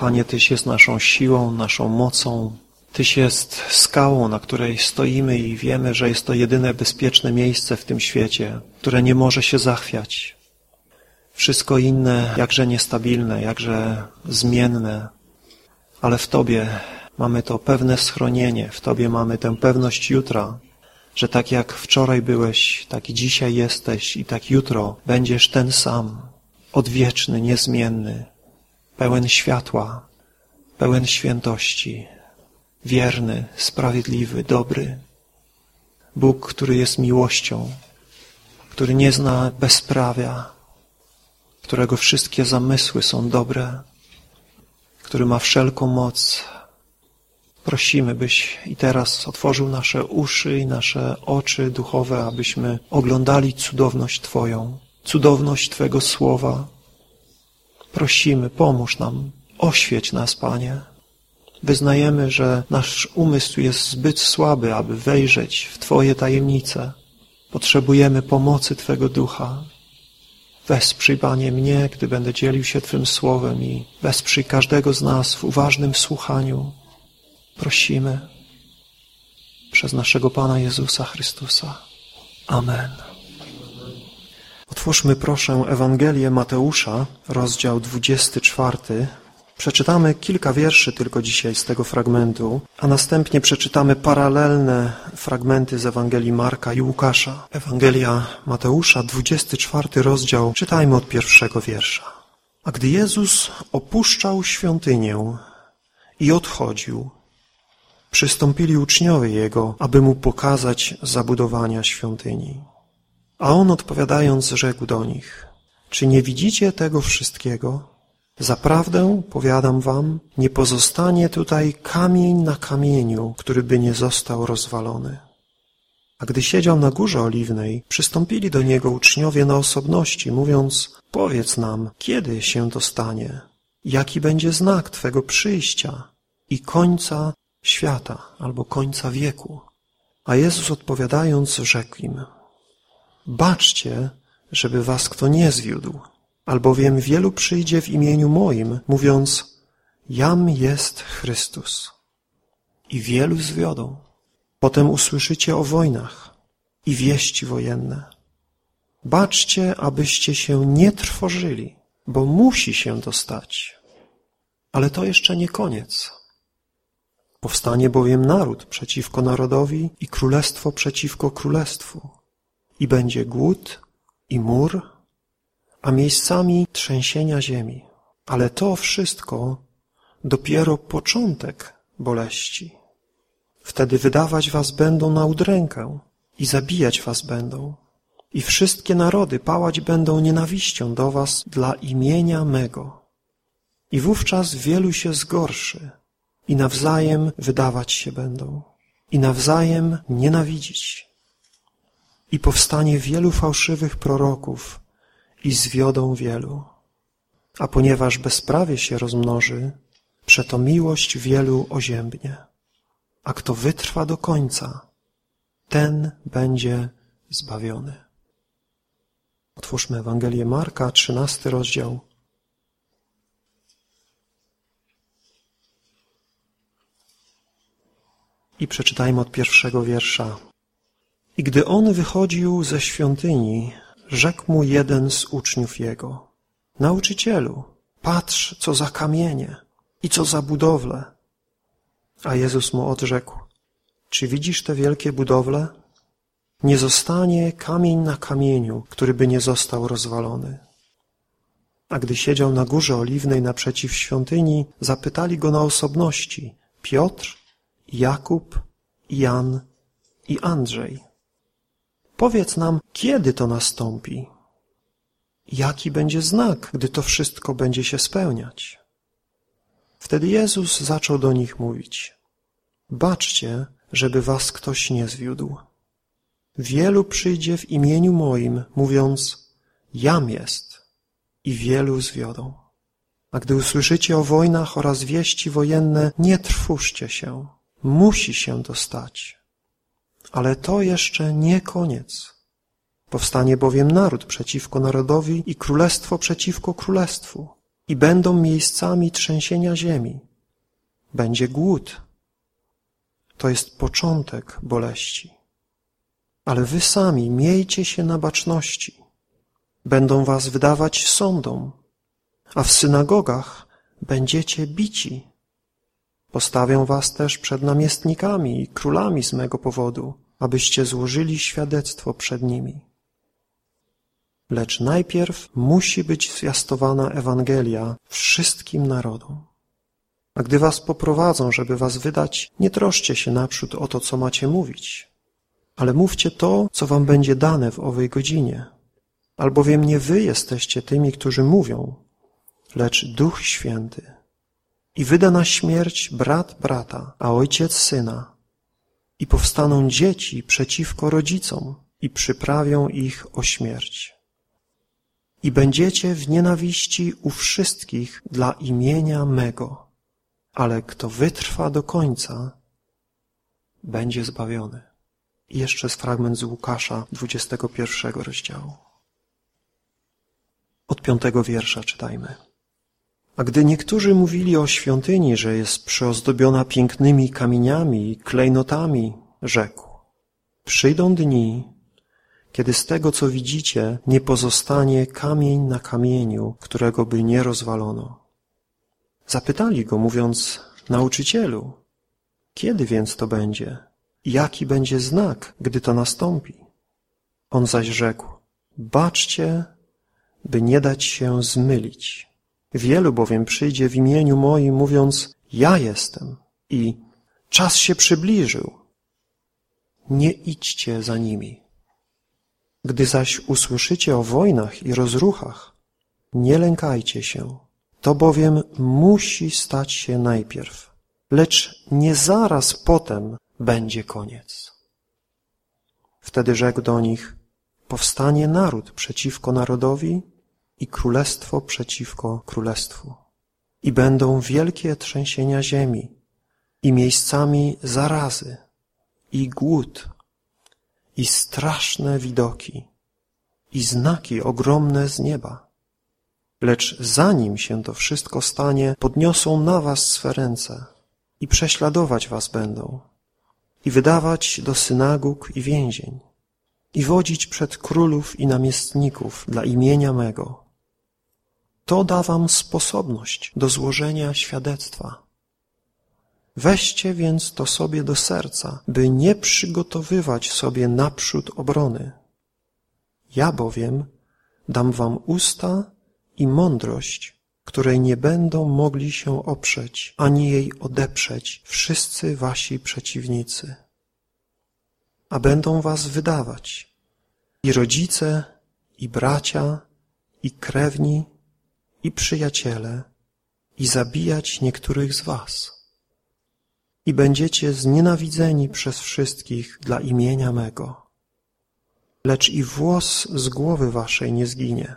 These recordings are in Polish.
Panie, Tyś jest naszą siłą, naszą mocą. Tyś jest skałą, na której stoimy i wiemy, że jest to jedyne bezpieczne miejsce w tym świecie, które nie może się zachwiać. Wszystko inne jakże niestabilne, jakże zmienne, ale w Tobie mamy to pewne schronienie, w Tobie mamy tę pewność jutra, że tak jak wczoraj byłeś, tak i dzisiaj jesteś i tak jutro będziesz ten sam, odwieczny, niezmienny, pełen światła, pełen świętości, wierny, sprawiedliwy, dobry. Bóg, który jest miłością, który nie zna bezprawia, którego wszystkie zamysły są dobre, który ma wszelką moc. Prosimy, byś i teraz otworzył nasze uszy i nasze oczy duchowe, abyśmy oglądali cudowność Twoją, cudowność Twego słowa. Prosimy, pomóż nam, oświeć nas, Panie. Wyznajemy, że nasz umysł jest zbyt słaby, aby wejrzeć w Twoje tajemnice. Potrzebujemy pomocy Twego ducha. Wesprzyj, Panie, mnie, gdy będę dzielił się Twym słowem i wesprzyj każdego z nas w uważnym słuchaniu. Prosimy przez naszego Pana Jezusa Chrystusa. Amen. Otwórzmy proszę Ewangelię Mateusza, rozdział 24. Przeczytamy kilka wierszy tylko dzisiaj z tego fragmentu, a następnie przeczytamy paralelne fragmenty z Ewangelii Marka i Łukasza. Ewangelia Mateusza, 24 rozdział, czytajmy od pierwszego wiersza. A gdy Jezus opuszczał świątynię i odchodził, przystąpili uczniowie Jego, aby Mu pokazać zabudowania świątyni. A On odpowiadając rzekł do nich, czy nie widzicie tego wszystkiego? Zaprawdę, powiadam wam, nie pozostanie tutaj kamień na kamieniu, który by nie został rozwalony. A gdy siedział na górze oliwnej, przystąpili do niego uczniowie na osobności, mówiąc, powiedz nam, kiedy się to stanie? Jaki będzie znak Twego przyjścia i końca świata albo końca wieku? A Jezus odpowiadając rzekł im, baczcie, żeby was kto nie zwiódł albowiem wielu przyjdzie w imieniu moim, mówiąc, jam jest Chrystus. I wielu zwiodą. Potem usłyszycie o wojnach i wieści wojenne. Baczcie, abyście się nie trwożyli, bo musi się to stać. Ale to jeszcze nie koniec. Powstanie bowiem naród przeciwko narodowi i królestwo przeciwko królestwu. I będzie głód i mur a miejscami trzęsienia ziemi. Ale to wszystko dopiero początek boleści. Wtedy wydawać was będą na udrękę i zabijać was będą. I wszystkie narody pałać będą nienawiścią do was dla imienia mego. I wówczas wielu się zgorszy i nawzajem wydawać się będą i nawzajem nienawidzić. I powstanie wielu fałszywych proroków i zwiodą wielu. A ponieważ bezprawie się rozmnoży, przeto miłość wielu oziębnie. A kto wytrwa do końca, ten będzie zbawiony. Otwórzmy Ewangelię Marka, trzynasty rozdział. I przeczytajmy od pierwszego wiersza. I gdy on wychodził ze świątyni, rzekł mu jeden z uczniów jego, nauczycielu, patrz, co za kamienie i co za budowle. A Jezus mu odrzekł, czy widzisz te wielkie budowle? Nie zostanie kamień na kamieniu, który by nie został rozwalony. A gdy siedział na górze oliwnej naprzeciw świątyni, zapytali go na osobności Piotr, Jakub, Jan i Andrzej. Powiedz nam, kiedy to nastąpi? Jaki będzie znak, gdy to wszystko będzie się spełniać? Wtedy Jezus zaczął do nich mówić. Baczcie, żeby was ktoś nie zwiódł. Wielu przyjdzie w imieniu moim, mówiąc, jam jest, i wielu zwiodą. A gdy usłyszycie o wojnach oraz wieści wojenne, nie trwóżcie się. Musi się to stać ale to jeszcze nie koniec. Powstanie bowiem naród przeciwko narodowi i królestwo przeciwko królestwu. i będą miejscami trzęsienia ziemi. Będzie głód. To jest początek boleści. Ale wy sami miejcie się na baczności. Będą was wydawać sądom, a w synagogach będziecie bici. Postawią was też przed namiestnikami i królami z mego powodu, abyście złożyli świadectwo przed nimi. Lecz najpierw musi być zwiastowana Ewangelia wszystkim narodom. A gdy was poprowadzą, żeby was wydać, nie troszcie się naprzód o to, co macie mówić, ale mówcie to, co wam będzie dane w owej godzinie. Albowiem nie wy jesteście tymi, którzy mówią, lecz Duch Święty. I wyda na śmierć brat brata, a ojciec syna. I powstaną dzieci przeciwko rodzicom i przyprawią ich o śmierć. I będziecie w nienawiści u wszystkich dla imienia mego, ale kto wytrwa do końca, będzie zbawiony. I jeszcze jest fragment z Łukasza 21 rozdziału. Od piątego wiersza czytajmy. A gdy niektórzy mówili o świątyni, że jest przyozdobiona pięknymi kamieniami i klejnotami, rzekł, przyjdą dni, kiedy z tego, co widzicie, nie pozostanie kamień na kamieniu, którego by nie rozwalono. Zapytali go, mówiąc, nauczycielu, kiedy więc to będzie? Jaki będzie znak, gdy to nastąpi? On zaś rzekł, baczcie, by nie dać się zmylić. Wielu bowiem przyjdzie w imieniu moim, mówiąc, ja jestem i czas się przybliżył. Nie idźcie za nimi. Gdy zaś usłyszycie o wojnach i rozruchach, nie lękajcie się. To bowiem musi stać się najpierw, lecz nie zaraz potem będzie koniec. Wtedy rzekł do nich, powstanie naród przeciwko narodowi i królestwo przeciwko królestwu. I będą wielkie trzęsienia ziemi i miejscami zarazy i głód i straszne widoki i znaki ogromne z nieba. Lecz zanim się to wszystko stanie, podniosą na was swe ręce i prześladować was będą i wydawać do synagóg i więzień i wodzić przed królów i namiestników dla imienia mego. To da wam sposobność do złożenia świadectwa. Weźcie więc to sobie do serca, by nie przygotowywać sobie naprzód obrony. Ja bowiem dam wam usta i mądrość, której nie będą mogli się oprzeć, ani jej odeprzeć wszyscy wasi przeciwnicy. A będą was wydawać i rodzice, i bracia, i krewni, i przyjaciele, i zabijać niektórych z was. I będziecie znienawidzeni przez wszystkich dla imienia mego. Lecz i włos z głowy waszej nie zginie.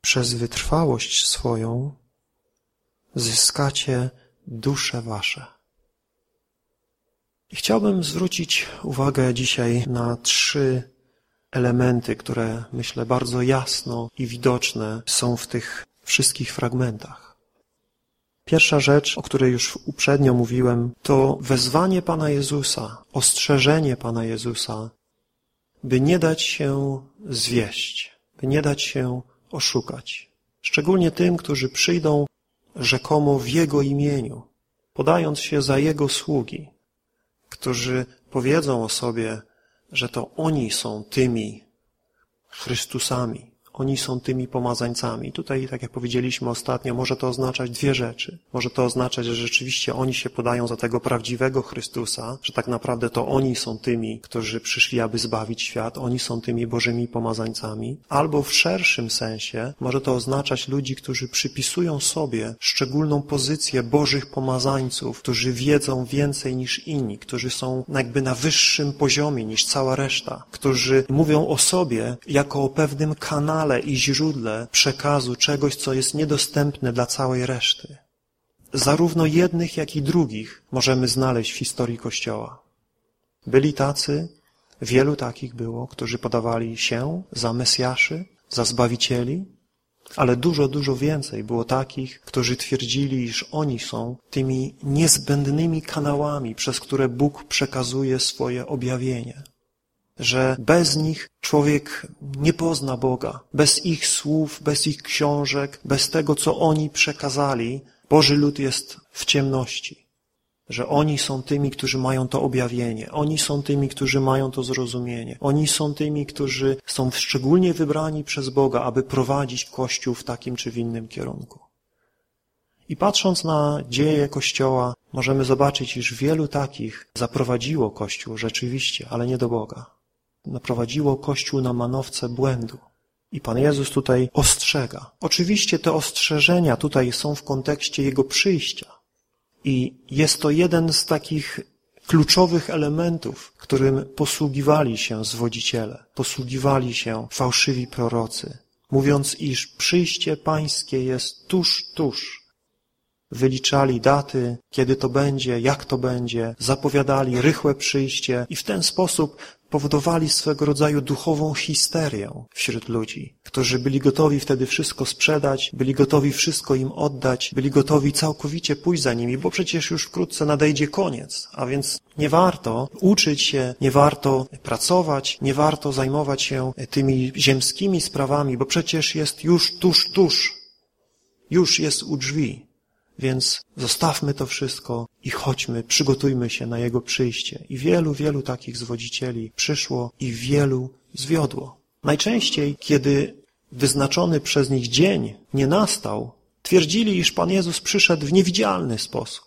Przez wytrwałość swoją zyskacie dusze wasze. I chciałbym zwrócić uwagę dzisiaj na trzy elementy, które myślę bardzo jasno i widoczne są w tych wszystkich fragmentach. Pierwsza rzecz, o której już uprzednio mówiłem, to wezwanie Pana Jezusa, ostrzeżenie Pana Jezusa, by nie dać się zwieść, by nie dać się oszukać. Szczególnie tym, którzy przyjdą rzekomo w Jego imieniu, podając się za Jego sługi, którzy powiedzą o sobie, że to oni są tymi Chrystusami, oni są tymi pomazańcami. Tutaj, tak jak powiedzieliśmy ostatnio, może to oznaczać dwie rzeczy. Może to oznaczać, że rzeczywiście oni się podają za tego prawdziwego Chrystusa, że tak naprawdę to oni są tymi, którzy przyszli, aby zbawić świat, oni są tymi Bożymi pomazańcami. Albo w szerszym sensie może to oznaczać ludzi, którzy przypisują sobie szczególną pozycję Bożych pomazańców, którzy wiedzą więcej niż inni, którzy są jakby na wyższym poziomie niż cała reszta, którzy mówią o sobie jako o pewnym kanale, kanale i źródle przekazu czegoś, co jest niedostępne dla całej reszty. Zarówno jednych, jak i drugich możemy znaleźć w historii Kościoła. Byli tacy, wielu takich było, którzy podawali się za Mesjaszy, za Zbawicieli, ale dużo, dużo więcej było takich, którzy twierdzili, iż oni są tymi niezbędnymi kanałami, przez które Bóg przekazuje swoje objawienie. Że bez nich człowiek nie pozna Boga. Bez ich słów, bez ich książek, bez tego, co oni przekazali, Boży lud jest w ciemności że oni są tymi, którzy mają to objawienie, oni są tymi, którzy mają to zrozumienie, oni są tymi, którzy są szczególnie wybrani przez Boga, aby prowadzić Kościół w takim czy w innym kierunku. I patrząc na dzieje Kościoła, możemy zobaczyć, iż wielu takich zaprowadziło Kościół rzeczywiście, ale nie do Boga. Naprowadziło Kościół na manowce błędu. I Pan Jezus tutaj ostrzega. Oczywiście te ostrzeżenia tutaj są w kontekście Jego przyjścia. I jest to jeden z takich kluczowych elementów, którym posługiwali się zwodziciele, posługiwali się fałszywi prorocy, mówiąc, iż przyjście pańskie jest tuż, tuż. Wyliczali daty, kiedy to będzie, jak to będzie, zapowiadali rychłe przyjście i w ten sposób powodowali swego rodzaju duchową histerię wśród ludzi, którzy byli gotowi wtedy wszystko sprzedać, byli gotowi wszystko im oddać, byli gotowi całkowicie pójść za nimi, bo przecież już wkrótce nadejdzie koniec, a więc nie warto uczyć się, nie warto pracować, nie warto zajmować się tymi ziemskimi sprawami, bo przecież jest już tuż, tuż, już jest u drzwi. Więc zostawmy to wszystko i chodźmy, przygotujmy się na Jego przyjście. I wielu, wielu takich zwodzicieli przyszło i wielu zwiodło. Najczęściej, kiedy wyznaczony przez nich dzień nie nastał, twierdzili, iż Pan Jezus przyszedł w niewidzialny sposób.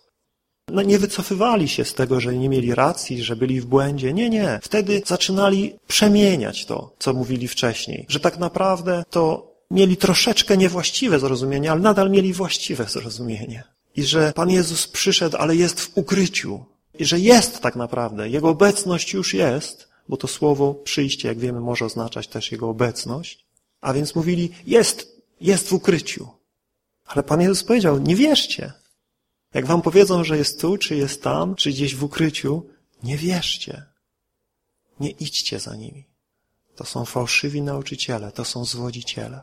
No, nie wycofywali się z tego, że nie mieli racji, że byli w błędzie. Nie, nie. Wtedy zaczynali przemieniać to, co mówili wcześniej. Że tak naprawdę to mieli troszeczkę niewłaściwe zrozumienie, ale nadal mieli właściwe zrozumienie. I że Pan Jezus przyszedł, ale jest w ukryciu. I że jest tak naprawdę. Jego obecność już jest, bo to słowo przyjście, jak wiemy, może oznaczać też Jego obecność. A więc mówili, jest, jest w ukryciu. Ale Pan Jezus powiedział, nie wierzcie. Jak wam powiedzą, że jest tu, czy jest tam, czy gdzieś w ukryciu, nie wierzcie. Nie idźcie za nimi. To są fałszywi nauczyciele, to są zwodziciele.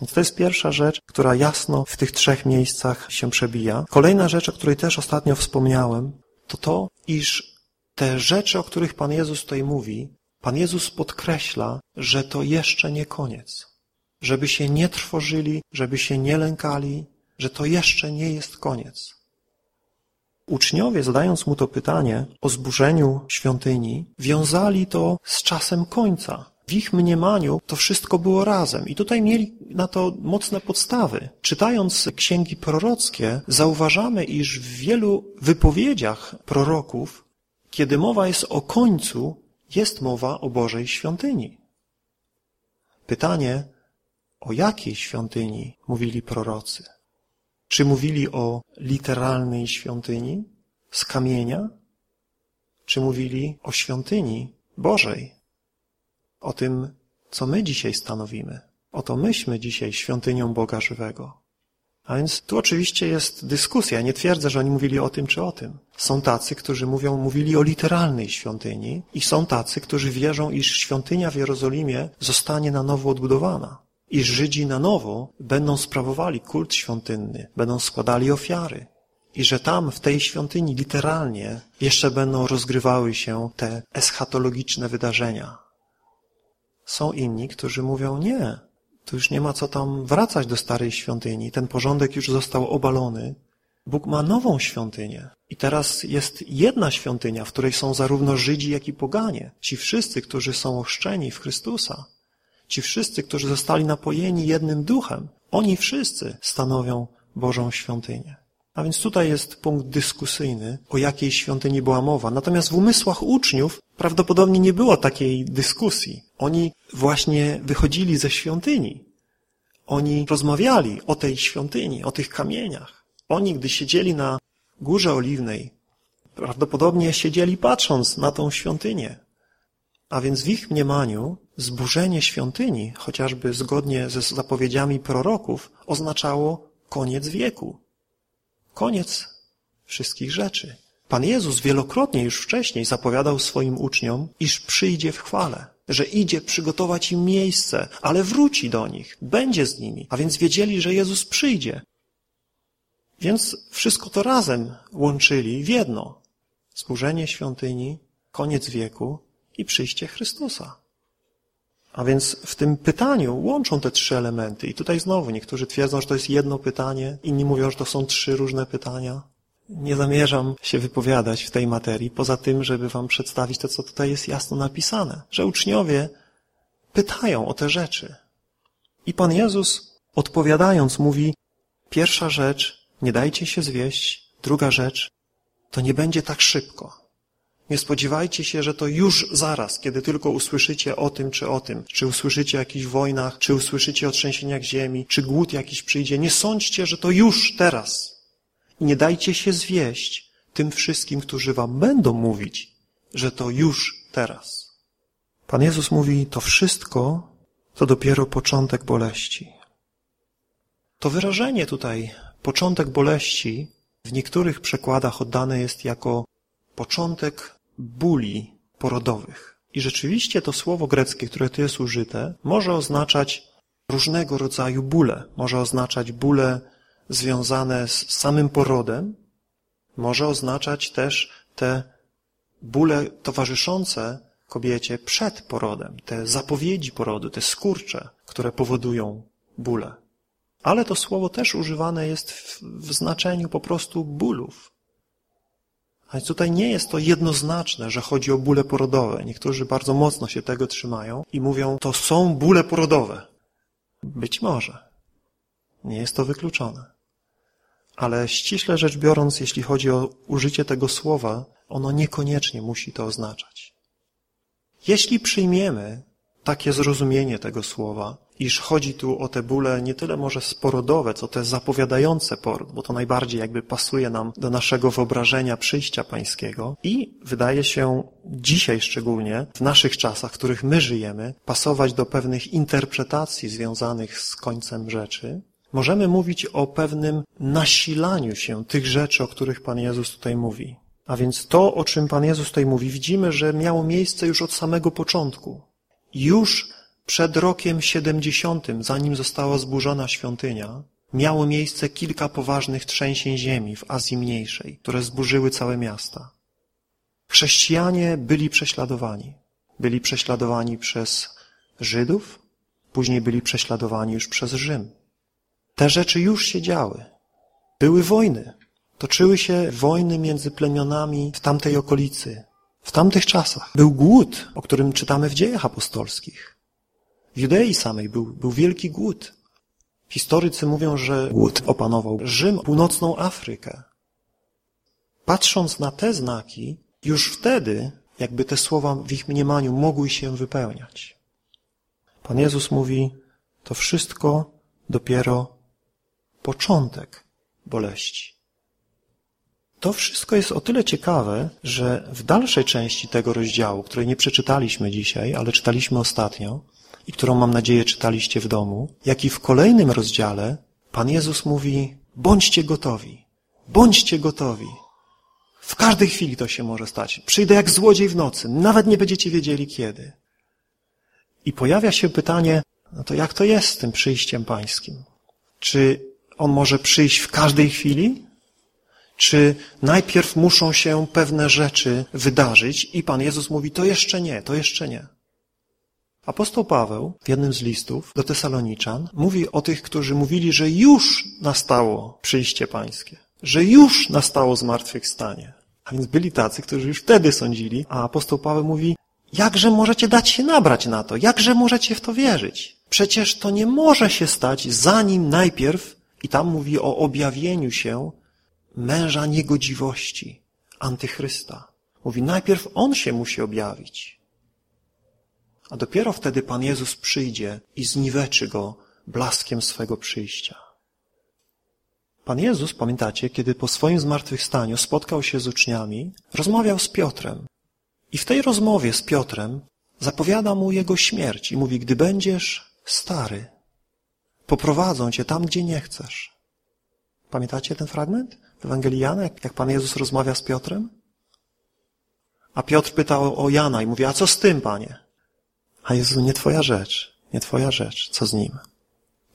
Więc to jest pierwsza rzecz, która jasno w tych trzech miejscach się przebija. Kolejna rzecz, o której też ostatnio wspomniałem, to to, iż te rzeczy, o których Pan Jezus tutaj mówi, Pan Jezus podkreśla, że to jeszcze nie koniec. Żeby się nie trwożyli, żeby się nie lękali, że to jeszcze nie jest koniec. Uczniowie, zadając mu to pytanie o zburzeniu świątyni, wiązali to z czasem końca, w ich mniemaniu to wszystko było razem i tutaj mieli na to mocne podstawy. Czytając księgi prorockie, zauważamy, iż w wielu wypowiedziach proroków, kiedy mowa jest o końcu, jest mowa o Bożej świątyni. Pytanie, o jakiej świątyni mówili prorocy? Czy mówili o literalnej świątyni z kamienia? Czy mówili o świątyni Bożej? O tym, co my dzisiaj stanowimy. Oto myśmy dzisiaj świątynią Boga żywego. A więc tu oczywiście jest dyskusja. Nie twierdzę, że oni mówili o tym czy o tym. Są tacy, którzy mówią, mówili o literalnej świątyni i są tacy, którzy wierzą, iż świątynia w Jerozolimie zostanie na nowo odbudowana. I Żydzi na nowo będą sprawowali kult świątynny, będą składali ofiary. I że tam, w tej świątyni, literalnie jeszcze będą rozgrywały się te eschatologiczne wydarzenia, są inni, którzy mówią nie, tu już nie ma co tam wracać do starej świątyni, ten porządek już został obalony. Bóg ma nową świątynię. I teraz jest jedna świątynia, w której są zarówno Żydzi, jak i poganie. Ci wszyscy, którzy są ochrzczeni w Chrystusa. Ci wszyscy, którzy zostali napojeni jednym duchem. Oni wszyscy stanowią Bożą świątynię. A więc tutaj jest punkt dyskusyjny, o jakiej świątyni była mowa. Natomiast w umysłach uczniów prawdopodobnie nie było takiej dyskusji. Oni właśnie wychodzili ze świątyni. Oni rozmawiali o tej świątyni, o tych kamieniach. Oni, gdy siedzieli na Górze Oliwnej, prawdopodobnie siedzieli patrząc na tą świątynię. A więc w ich mniemaniu zburzenie świątyni, chociażby zgodnie ze zapowiedziami proroków, oznaczało koniec wieku. Koniec wszystkich rzeczy. Pan Jezus wielokrotnie już wcześniej zapowiadał swoim uczniom, iż przyjdzie w chwale. Że idzie przygotować im miejsce, ale wróci do nich, będzie z nimi, a więc wiedzieli, że Jezus przyjdzie. Więc wszystko to razem łączyli w jedno. Zburzenie świątyni, koniec wieku i przyjście Chrystusa. A więc w tym pytaniu łączą te trzy elementy. I tutaj znowu niektórzy twierdzą, że to jest jedno pytanie, inni mówią, że to są trzy różne pytania. Nie zamierzam się wypowiadać w tej materii, poza tym, żeby wam przedstawić to, co tutaj jest jasno napisane, że uczniowie pytają o te rzeczy. I Pan Jezus, odpowiadając, mówi, pierwsza rzecz, nie dajcie się zwieść, druga rzecz, to nie będzie tak szybko. Nie spodziewajcie się, że to już zaraz, kiedy tylko usłyszycie o tym czy o tym, czy usłyszycie o jakichś wojnach, czy usłyszycie o trzęsieniach ziemi, czy głód jakiś przyjdzie. Nie sądźcie, że to już teraz. Nie dajcie się zwieść tym wszystkim, którzy wam będą mówić, że to już teraz. Pan Jezus mówi, to wszystko to dopiero początek boleści. To wyrażenie tutaj, początek boleści, w niektórych przekładach oddane jest jako początek bóli porodowych. I rzeczywiście to słowo greckie, które tu jest użyte, może oznaczać różnego rodzaju bóle. Może oznaczać bóle związane z samym porodem, może oznaczać też te bóle towarzyszące kobiecie przed porodem, te zapowiedzi porodu, te skurcze, które powodują bóle. Ale to słowo też używane jest w, w znaczeniu po prostu bólów. A więc tutaj nie jest to jednoznaczne, że chodzi o bóle porodowe. Niektórzy bardzo mocno się tego trzymają i mówią, to są bóle porodowe. Być może. Nie jest to wykluczone. Ale ściśle rzecz biorąc, jeśli chodzi o użycie tego słowa, ono niekoniecznie musi to oznaczać. Jeśli przyjmiemy takie zrozumienie tego słowa, iż chodzi tu o te bóle nie tyle może sporodowe, co te zapowiadające poród, bo to najbardziej jakby pasuje nam do naszego wyobrażenia przyjścia pańskiego i wydaje się dzisiaj szczególnie, w naszych czasach, w których my żyjemy, pasować do pewnych interpretacji związanych z końcem rzeczy, możemy mówić o pewnym nasilaniu się tych rzeczy, o których Pan Jezus tutaj mówi. A więc to, o czym Pan Jezus tutaj mówi, widzimy, że miało miejsce już od samego początku. Już przed rokiem 70, zanim została zburzona świątynia, miało miejsce kilka poważnych trzęsień ziemi w Azji Mniejszej, które zburzyły całe miasta. Chrześcijanie byli prześladowani. Byli prześladowani przez Żydów, później byli prześladowani już przez Rzym. Te rzeczy już się działy. Były wojny. Toczyły się wojny między plemionami w tamtej okolicy. W tamtych czasach był głód, o którym czytamy w dziejach apostolskich. W Judei samej był, był wielki głód. Historycy mówią, że głód opanował Rzym, północną Afrykę. Patrząc na te znaki, już wtedy jakby te słowa w ich mniemaniu mogły się wypełniać. Pan Jezus mówi, to wszystko dopiero początek boleści. To wszystko jest o tyle ciekawe, że w dalszej części tego rozdziału, której nie przeczytaliśmy dzisiaj, ale czytaliśmy ostatnio i którą mam nadzieję czytaliście w domu, jak i w kolejnym rozdziale Pan Jezus mówi, bądźcie gotowi, bądźcie gotowi. W każdej chwili to się może stać. Przyjdę jak złodziej w nocy, nawet nie będziecie wiedzieli kiedy. I pojawia się pytanie, no to jak to jest z tym przyjściem pańskim? Czy on może przyjść w każdej chwili? Czy najpierw muszą się pewne rzeczy wydarzyć i Pan Jezus mówi, to jeszcze nie, to jeszcze nie. Apostoł Paweł w jednym z listów do Tesaloniczan mówi o tych, którzy mówili, że już nastało przyjście pańskie, że już nastało zmartwychwstanie. A więc byli tacy, którzy już wtedy sądzili, a apostoł Paweł mówi, jakże możecie dać się nabrać na to, jakże możecie w to wierzyć? Przecież to nie może się stać, zanim najpierw, i tam mówi o objawieniu się męża niegodziwości, antychrysta. Mówi, najpierw on się musi objawić. A dopiero wtedy Pan Jezus przyjdzie i zniweczy go blaskiem swego przyjścia. Pan Jezus, pamiętacie, kiedy po swoim zmartwychwstaniu spotkał się z uczniami, rozmawiał z Piotrem. I w tej rozmowie z Piotrem zapowiada mu jego śmierć i mówi, gdy będziesz stary, poprowadzą cię tam, gdzie nie chcesz. Pamiętacie ten fragment? w Ewangelii Jana, jak Pan Jezus rozmawia z Piotrem? A Piotr pytał o Jana i mówi, a co z tym, Panie? A Jezu, nie twoja rzecz, nie twoja rzecz, co z nim?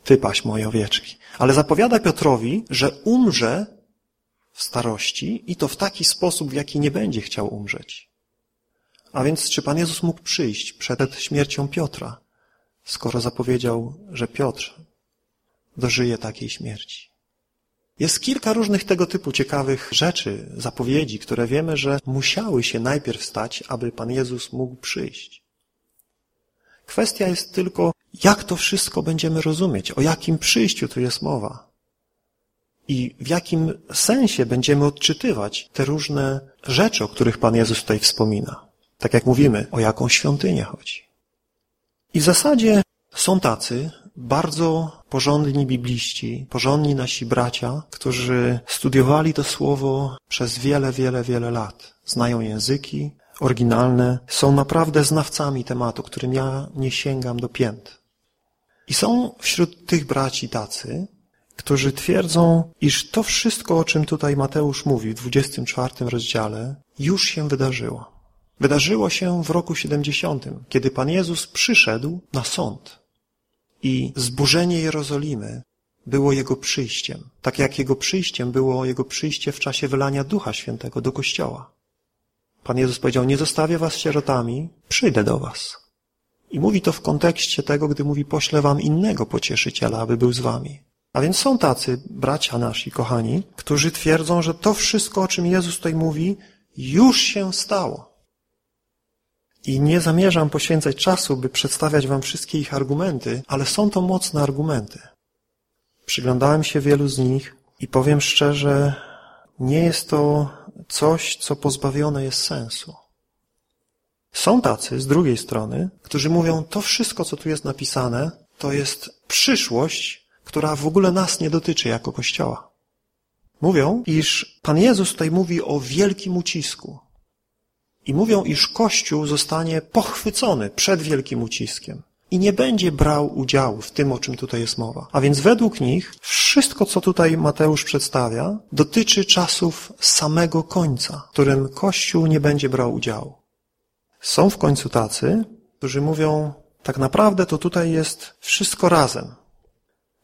Ty paś moje owieczki. Ale zapowiada Piotrowi, że umrze w starości i to w taki sposób, w jaki nie będzie chciał umrzeć. A więc czy Pan Jezus mógł przyjść przed śmiercią Piotra, skoro zapowiedział, że Piotr dożyje takiej śmierci? Jest kilka różnych tego typu ciekawych rzeczy, zapowiedzi, które wiemy, że musiały się najpierw stać, aby Pan Jezus mógł przyjść. Kwestia jest tylko, jak to wszystko będziemy rozumieć, o jakim przyjściu tu jest mowa. I w jakim sensie będziemy odczytywać te różne rzeczy, o których Pan Jezus tutaj wspomina. Tak jak mówimy, o jaką świątynię chodzi. I w zasadzie są tacy bardzo porządni bibliści, porządni nasi bracia, którzy studiowali to słowo przez wiele, wiele, wiele lat. Znają języki oryginalne, są naprawdę znawcami tematu, którym ja nie sięgam do pięt. I są wśród tych braci tacy, którzy twierdzą, iż to wszystko, o czym tutaj Mateusz mówi w 24 rozdziale, już się wydarzyło. Wydarzyło się w roku 70, kiedy Pan Jezus przyszedł na sąd. I zburzenie Jerozolimy było Jego przyjściem, tak jak Jego przyjściem było Jego przyjście w czasie wylania Ducha Świętego do Kościoła. Pan Jezus powiedział, nie zostawię was sierotami, przyjdę do was. I mówi to w kontekście tego, gdy mówi, poślę wam innego pocieszyciela, aby był z wami. A więc są tacy bracia nasi, kochani, którzy twierdzą, że to wszystko, o czym Jezus tutaj mówi, już się stało. I nie zamierzam poświęcać czasu, by przedstawiać wam wszystkie ich argumenty, ale są to mocne argumenty. Przyglądałem się wielu z nich i powiem szczerze, nie jest to coś, co pozbawione jest sensu. Są tacy, z drugiej strony, którzy mówią, to wszystko, co tu jest napisane, to jest przyszłość, która w ogóle nas nie dotyczy jako Kościoła. Mówią, iż Pan Jezus tutaj mówi o wielkim ucisku. I mówią, iż Kościół zostanie pochwycony przed wielkim uciskiem i nie będzie brał udziału w tym, o czym tutaj jest mowa. A więc według nich wszystko, co tutaj Mateusz przedstawia, dotyczy czasów samego końca, w którym Kościół nie będzie brał udziału. Są w końcu tacy, którzy mówią, tak naprawdę to tutaj jest wszystko razem.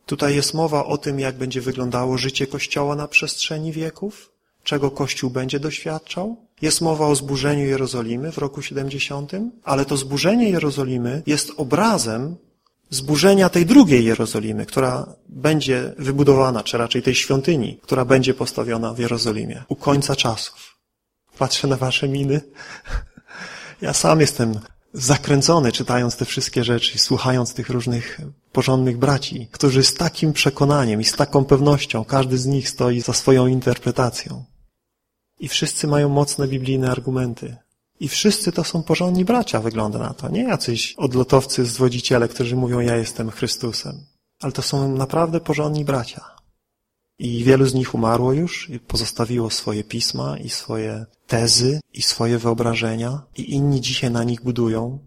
Tutaj jest mowa o tym, jak będzie wyglądało życie Kościoła na przestrzeni wieków, czego Kościół będzie doświadczał. Jest mowa o zburzeniu Jerozolimy w roku 70, ale to zburzenie Jerozolimy jest obrazem zburzenia tej drugiej Jerozolimy, która będzie wybudowana, czy raczej tej świątyni, która będzie postawiona w Jerozolimie u końca czasów. Patrzę na wasze miny. Ja sam jestem zakręcony czytając te wszystkie rzeczy słuchając tych różnych porządnych braci, którzy z takim przekonaniem i z taką pewnością, każdy z nich stoi za swoją interpretacją. I wszyscy mają mocne biblijne argumenty. I wszyscy to są porządni bracia, wygląda na to. Nie jacyś odlotowcy, zwodziciele, którzy mówią, ja jestem Chrystusem. Ale to są naprawdę porządni bracia. I wielu z nich umarło już i pozostawiło swoje pisma i swoje tezy i swoje wyobrażenia i inni dzisiaj na nich budują.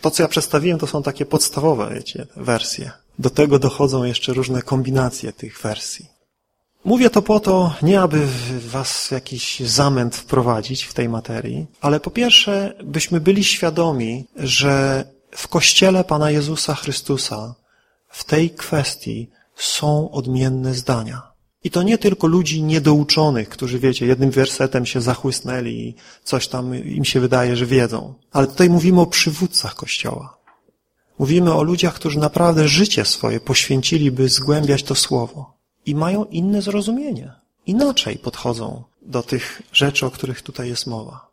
To, co ja przedstawiłem, to są takie podstawowe, wiecie, wersje. Do tego dochodzą jeszcze różne kombinacje tych wersji. Mówię to po to, nie aby was jakiś zamęt wprowadzić w tej materii, ale po pierwsze, byśmy byli świadomi, że w Kościele Pana Jezusa Chrystusa w tej kwestii są odmienne zdania. I to nie tylko ludzi niedouczonych, którzy, wiecie, jednym wersetem się zachłysnęli i coś tam im się wydaje, że wiedzą. Ale tutaj mówimy o przywódcach Kościoła. Mówimy o ludziach, którzy naprawdę życie swoje poświęcili, by zgłębiać to Słowo i mają inne zrozumienie. Inaczej podchodzą do tych rzeczy, o których tutaj jest mowa.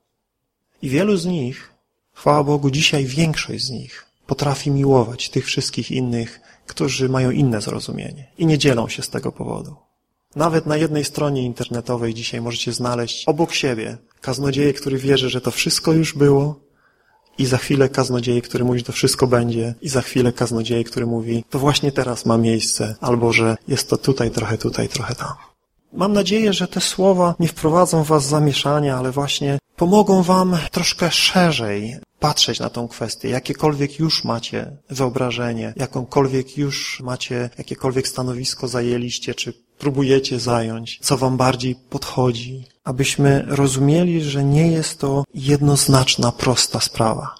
I wielu z nich, chwała Bogu, dzisiaj większość z nich potrafi miłować tych wszystkich innych, którzy mają inne zrozumienie i nie dzielą się z tego powodu. Nawet na jednej stronie internetowej dzisiaj możecie znaleźć obok siebie kaznodzieje, który wierzy, że to wszystko już było i za chwilę kaznodzieje, który mówi, że to wszystko będzie. I za chwilę kaznodzieje, który mówi, to właśnie teraz ma miejsce. Albo, że jest to tutaj, trochę tutaj, trochę tam. Mam nadzieję, że te słowa nie wprowadzą was w zamieszanie, ale właśnie pomogą wam troszkę szerzej patrzeć na tą kwestię, jakiekolwiek już macie wyobrażenie, jakąkolwiek już macie, jakiekolwiek stanowisko zajęliście, czy próbujecie zająć, co wam bardziej podchodzi, abyśmy rozumieli, że nie jest to jednoznaczna, prosta sprawa.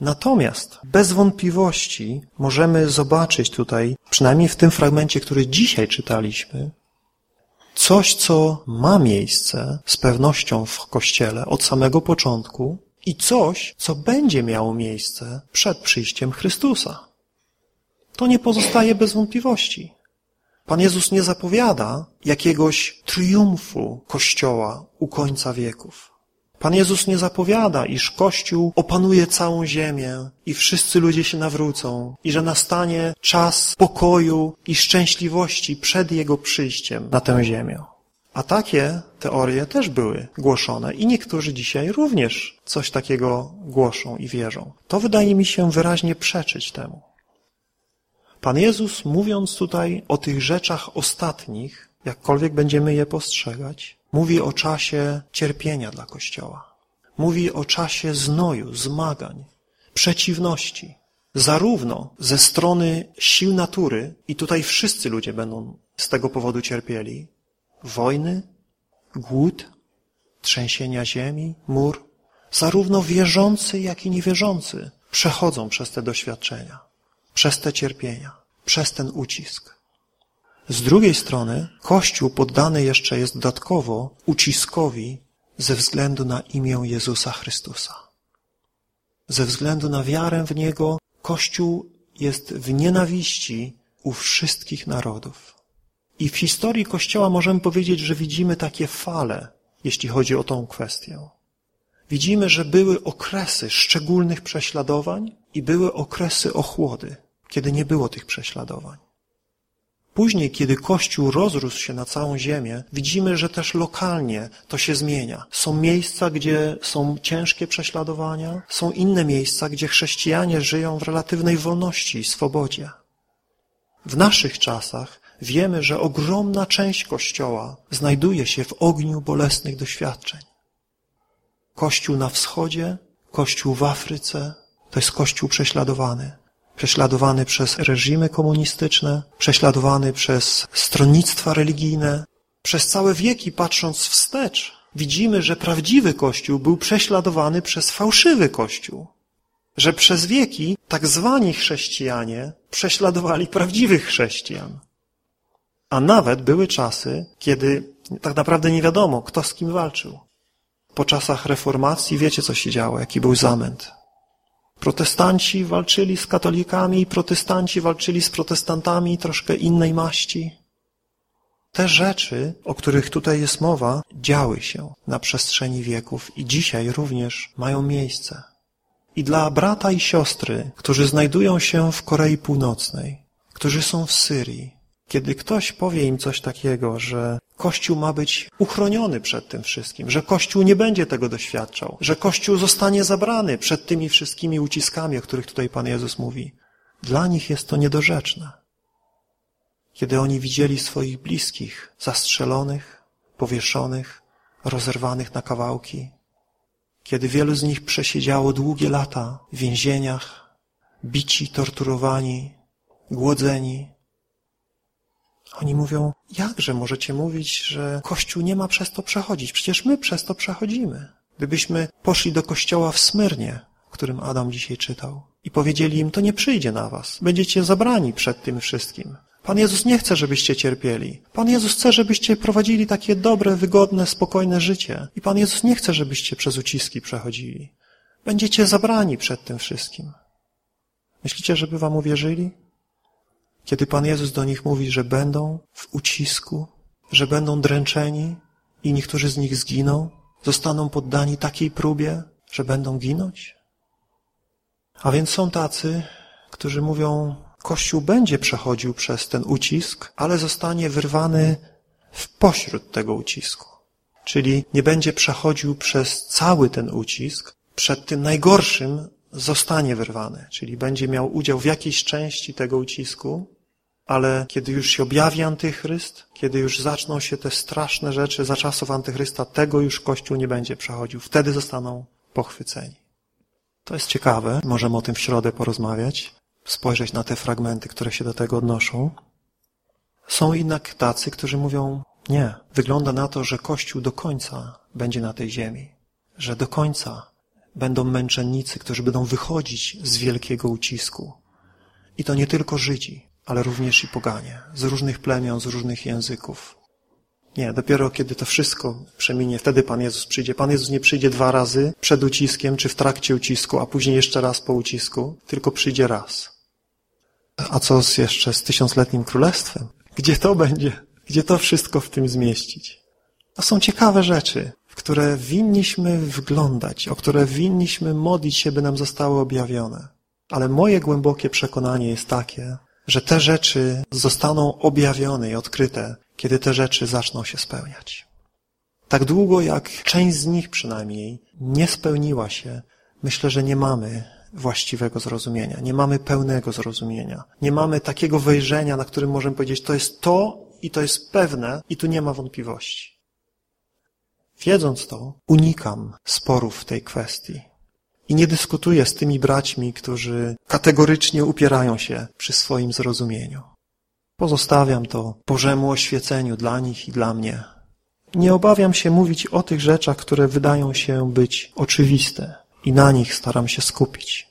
Natomiast bez wątpliwości możemy zobaczyć tutaj, przynajmniej w tym fragmencie, który dzisiaj czytaliśmy, coś, co ma miejsce z pewnością w Kościele od samego początku i coś, co będzie miało miejsce przed przyjściem Chrystusa. To nie pozostaje bez wątpliwości. Pan Jezus nie zapowiada jakiegoś triumfu Kościoła u końca wieków. Pan Jezus nie zapowiada, iż Kościół opanuje całą ziemię i wszyscy ludzie się nawrócą i że nastanie czas pokoju i szczęśliwości przed Jego przyjściem na tę ziemię. A takie teorie też były głoszone i niektórzy dzisiaj również coś takiego głoszą i wierzą. To wydaje mi się wyraźnie przeczyć temu. Pan Jezus, mówiąc tutaj o tych rzeczach ostatnich, jakkolwiek będziemy je postrzegać, mówi o czasie cierpienia dla Kościoła. Mówi o czasie znoju, zmagań, przeciwności, zarówno ze strony sił natury, i tutaj wszyscy ludzie będą z tego powodu cierpieli, wojny, głód, trzęsienia ziemi, mur, zarówno wierzący, jak i niewierzący przechodzą przez te doświadczenia przez te cierpienia, przez ten ucisk. Z drugiej strony Kościół poddany jeszcze jest dodatkowo uciskowi ze względu na imię Jezusa Chrystusa. Ze względu na wiarę w Niego Kościół jest w nienawiści u wszystkich narodów. I w historii Kościoła możemy powiedzieć, że widzimy takie fale, jeśli chodzi o tą kwestię. Widzimy, że były okresy szczególnych prześladowań i były okresy ochłody kiedy nie było tych prześladowań. Później, kiedy Kościół rozrósł się na całą ziemię, widzimy, że też lokalnie to się zmienia. Są miejsca, gdzie są ciężkie prześladowania, są inne miejsca, gdzie chrześcijanie żyją w relatywnej wolności i swobodzie. W naszych czasach wiemy, że ogromna część Kościoła znajduje się w ogniu bolesnych doświadczeń. Kościół na wschodzie, Kościół w Afryce, to jest Kościół prześladowany prześladowany przez reżimy komunistyczne, prześladowany przez stronnictwa religijne. Przez całe wieki, patrząc wstecz, widzimy, że prawdziwy Kościół był prześladowany przez fałszywy Kościół. Że przez wieki tak zwani chrześcijanie prześladowali prawdziwych chrześcijan. A nawet były czasy, kiedy tak naprawdę nie wiadomo, kto z kim walczył. Po czasach reformacji wiecie, co się działo, jaki był zamęt. Protestanci walczyli z katolikami, protestanci walczyli z protestantami troszkę innej maści. Te rzeczy, o których tutaj jest mowa, działy się na przestrzeni wieków i dzisiaj również mają miejsce. I dla brata i siostry, którzy znajdują się w Korei Północnej, którzy są w Syrii, kiedy ktoś powie im coś takiego, że Kościół ma być uchroniony przed tym wszystkim, że Kościół nie będzie tego doświadczał, że Kościół zostanie zabrany przed tymi wszystkimi uciskami, o których tutaj Pan Jezus mówi. Dla nich jest to niedorzeczne. Kiedy oni widzieli swoich bliskich zastrzelonych, powieszonych, rozerwanych na kawałki, kiedy wielu z nich przesiedziało długie lata w więzieniach, bici, torturowani, głodzeni, oni mówią, jakże możecie mówić, że Kościół nie ma przez to przechodzić? Przecież my przez to przechodzimy. Gdybyśmy poszli do kościoła w Smyrnie, o którym Adam dzisiaj czytał, i powiedzieli im, to nie przyjdzie na was. Będziecie zabrani przed tym wszystkim. Pan Jezus nie chce, żebyście cierpieli. Pan Jezus chce, żebyście prowadzili takie dobre, wygodne, spokojne życie. I Pan Jezus nie chce, żebyście przez uciski przechodzili. Będziecie zabrani przed tym wszystkim. Myślicie, żeby wam uwierzyli? Kiedy Pan Jezus do nich mówi, że będą w ucisku, że będą dręczeni i niektórzy z nich zginą, zostaną poddani takiej próbie, że będą ginąć? A więc są tacy, którzy mówią, Kościół będzie przechodził przez ten ucisk, ale zostanie wyrwany w pośród tego ucisku. Czyli nie będzie przechodził przez cały ten ucisk, przed tym najgorszym zostanie wyrwany, czyli będzie miał udział w jakiejś części tego ucisku, ale kiedy już się objawi antychryst, kiedy już zaczną się te straszne rzeczy za czasów antychrysta, tego już Kościół nie będzie przechodził. Wtedy zostaną pochwyceni. To jest ciekawe, możemy o tym w środę porozmawiać, spojrzeć na te fragmenty, które się do tego odnoszą. Są jednak tacy, którzy mówią, nie, wygląda na to, że Kościół do końca będzie na tej ziemi, że do końca będą męczennicy, którzy będą wychodzić z wielkiego ucisku. I to nie tylko Żydzi, ale również i poganie, z różnych plemion, z różnych języków. Nie, dopiero kiedy to wszystko przeminie, wtedy Pan Jezus przyjdzie. Pan Jezus nie przyjdzie dwa razy przed uciskiem, czy w trakcie ucisku, a później jeszcze raz po ucisku, tylko przyjdzie raz. A co z jeszcze z tysiącletnim królestwem? Gdzie to będzie? Gdzie to wszystko w tym zmieścić? To są ciekawe rzeczy, w które winniśmy wglądać, o które winniśmy modlić się, by nam zostały objawione. Ale moje głębokie przekonanie jest takie, że te rzeczy zostaną objawione i odkryte, kiedy te rzeczy zaczną się spełniać. Tak długo jak część z nich przynajmniej nie spełniła się, myślę, że nie mamy właściwego zrozumienia, nie mamy pełnego zrozumienia, nie mamy takiego wejrzenia, na którym możemy powiedzieć, to jest to i to jest pewne i tu nie ma wątpliwości. Wiedząc to, unikam sporów w tej kwestii i nie dyskutuję z tymi braćmi, którzy kategorycznie upierają się przy swoim zrozumieniu. Pozostawiam to Bożemu oświeceniu dla nich i dla mnie. Nie obawiam się mówić o tych rzeczach, które wydają się być oczywiste i na nich staram się skupić.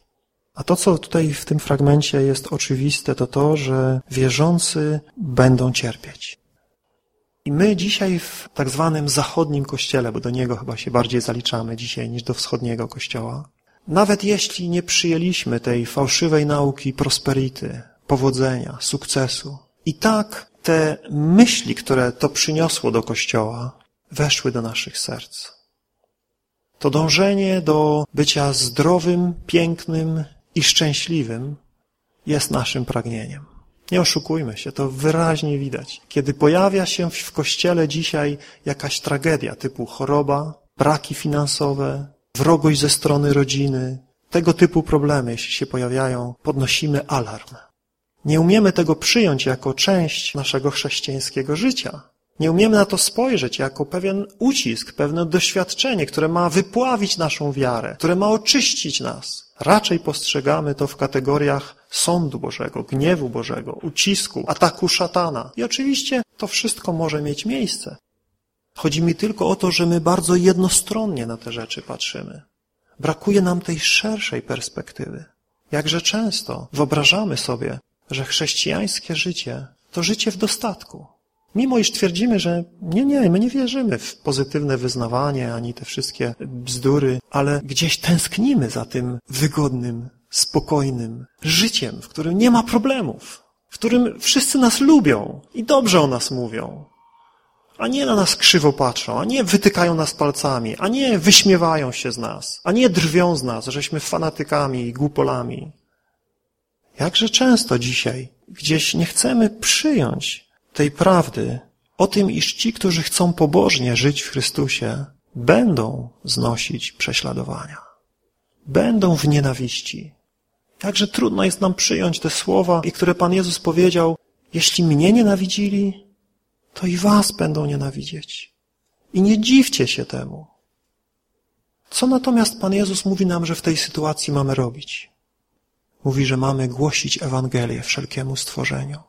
A to, co tutaj w tym fragmencie jest oczywiste, to to, że wierzący będą cierpieć. I my dzisiaj w tak zwanym zachodnim kościele, bo do niego chyba się bardziej zaliczamy dzisiaj niż do wschodniego kościoła, nawet jeśli nie przyjęliśmy tej fałszywej nauki prosperity, powodzenia, sukcesu, i tak te myśli, które to przyniosło do Kościoła, weszły do naszych serc. To dążenie do bycia zdrowym, pięknym i szczęśliwym jest naszym pragnieniem. Nie oszukujmy się, to wyraźnie widać. Kiedy pojawia się w Kościele dzisiaj jakaś tragedia typu choroba, braki finansowe, wrogość ze strony rodziny, tego typu problemy, jeśli się pojawiają, podnosimy alarm. Nie umiemy tego przyjąć jako część naszego chrześcijańskiego życia. Nie umiemy na to spojrzeć jako pewien ucisk, pewne doświadczenie, które ma wypławić naszą wiarę, które ma oczyścić nas. Raczej postrzegamy to w kategoriach sądu Bożego, gniewu Bożego, ucisku, ataku szatana. I oczywiście to wszystko może mieć miejsce. Chodzi mi tylko o to, że my bardzo jednostronnie na te rzeczy patrzymy. Brakuje nam tej szerszej perspektywy. Jakże często wyobrażamy sobie, że chrześcijańskie życie to życie w dostatku. Mimo iż twierdzimy, że nie, nie, my nie wierzymy w pozytywne wyznawanie, ani te wszystkie bzdury, ale gdzieś tęsknimy za tym wygodnym, spokojnym życiem, w którym nie ma problemów, w którym wszyscy nas lubią i dobrze o nas mówią, a nie na nas krzywo patrzą, a nie wytykają nas palcami, a nie wyśmiewają się z nas, a nie drwią z nas, żeśmy fanatykami i głupolami. Jakże często dzisiaj gdzieś nie chcemy przyjąć tej prawdy o tym, iż ci, którzy chcą pobożnie żyć w Chrystusie, będą znosić prześladowania. Będą w nienawiści. Jakże trudno jest nam przyjąć te słowa, które Pan Jezus powiedział, jeśli mnie nienawidzili, to i was będą nienawidzieć. I nie dziwcie się temu. Co natomiast Pan Jezus mówi nam, że w tej sytuacji mamy robić? Mówi, że mamy głosić Ewangelię wszelkiemu stworzeniu.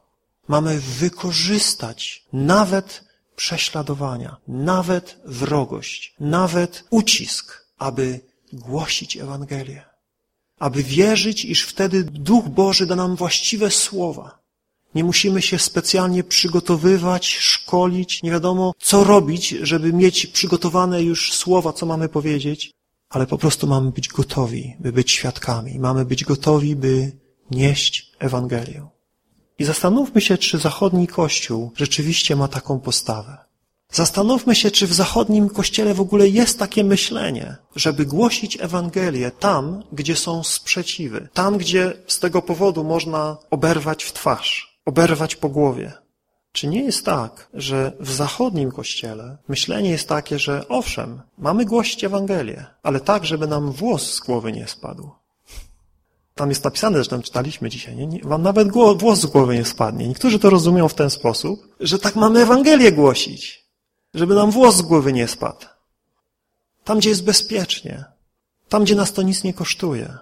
Mamy wykorzystać nawet prześladowania, nawet wrogość, nawet ucisk, aby głosić Ewangelię. Aby wierzyć, iż wtedy Duch Boży da nam właściwe słowa. Nie musimy się specjalnie przygotowywać, szkolić, nie wiadomo co robić, żeby mieć przygotowane już słowa, co mamy powiedzieć, ale po prostu mamy być gotowi, by być świadkami. Mamy być gotowi, by nieść Ewangelię. I zastanówmy się, czy zachodni Kościół rzeczywiście ma taką postawę. Zastanówmy się, czy w zachodnim Kościele w ogóle jest takie myślenie, żeby głosić Ewangelię tam, gdzie są sprzeciwy, tam, gdzie z tego powodu można oberwać w twarz, oberwać po głowie. Czy nie jest tak, że w zachodnim kościele myślenie jest takie, że owszem, mamy głosić Ewangelię, ale tak, żeby nam włos z głowy nie spadł? Tam jest napisane, że tam czytaliśmy dzisiaj, nie? wam nawet włos z głowy nie spadnie. Niektórzy to rozumią w ten sposób, że tak mamy Ewangelię głosić, żeby nam włos z głowy nie spadł. Tam, gdzie jest bezpiecznie, tam, gdzie nas to nic nie kosztuje.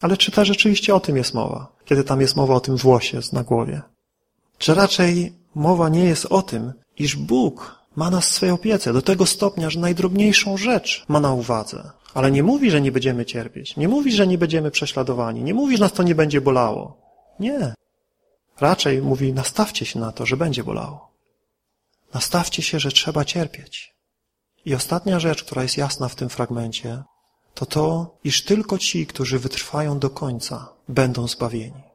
Ale czy ta rzeczywiście o tym jest mowa, kiedy tam jest mowa o tym włosie na głowie? Czy raczej mowa nie jest o tym, iż Bóg ma nas w swojej opiece do tego stopnia, że najdrobniejszą rzecz ma na uwadze. Ale nie mówi, że nie będziemy cierpieć. Nie mówi, że nie będziemy prześladowani. Nie mówi, że nas to nie będzie bolało. Nie. Raczej mówi, nastawcie się na to, że będzie bolało. Nastawcie się, że trzeba cierpieć. I ostatnia rzecz, która jest jasna w tym fragmencie, to to, iż tylko ci, którzy wytrwają do końca, będą zbawieni.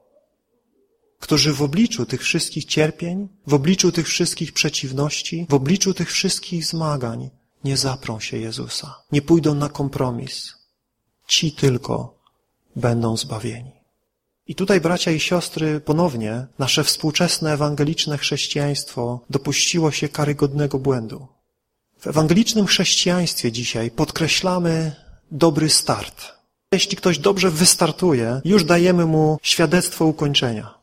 Którzy w obliczu tych wszystkich cierpień, w obliczu tych wszystkich przeciwności, w obliczu tych wszystkich zmagań nie zaprą się Jezusa, nie pójdą na kompromis. Ci tylko będą zbawieni. I tutaj, bracia i siostry, ponownie nasze współczesne ewangeliczne chrześcijaństwo dopuściło się karygodnego błędu. W ewangelicznym chrześcijaństwie dzisiaj podkreślamy dobry start. Jeśli ktoś dobrze wystartuje, już dajemy mu świadectwo ukończenia.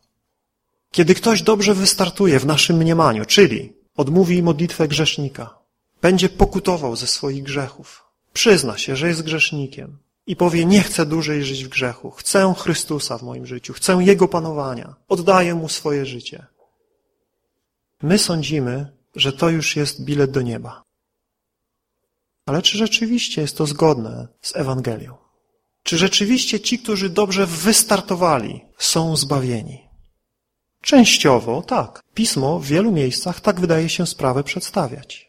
Kiedy ktoś dobrze wystartuje w naszym mniemaniu, czyli odmówi modlitwę grzesznika, będzie pokutował ze swoich grzechów, przyzna się, że jest grzesznikiem i powie, nie chcę dłużej żyć w grzechu, chcę Chrystusa w moim życiu, chcę Jego panowania, oddaję Mu swoje życie. My sądzimy, że to już jest bilet do nieba. Ale czy rzeczywiście jest to zgodne z Ewangelią? Czy rzeczywiście ci, którzy dobrze wystartowali, są zbawieni? Częściowo tak. Pismo w wielu miejscach tak wydaje się sprawę przedstawiać.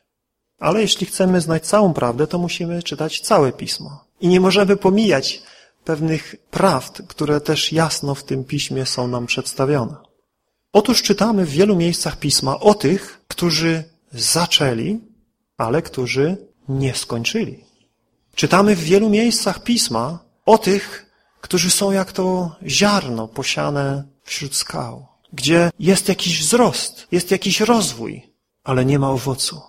Ale jeśli chcemy znać całą prawdę, to musimy czytać całe pismo. I nie możemy pomijać pewnych prawd, które też jasno w tym piśmie są nam przedstawione. Otóż czytamy w wielu miejscach pisma o tych, którzy zaczęli, ale którzy nie skończyli. Czytamy w wielu miejscach pisma o tych, którzy są jak to ziarno posiane wśród skał, gdzie jest jakiś wzrost, jest jakiś rozwój, ale nie ma owocu.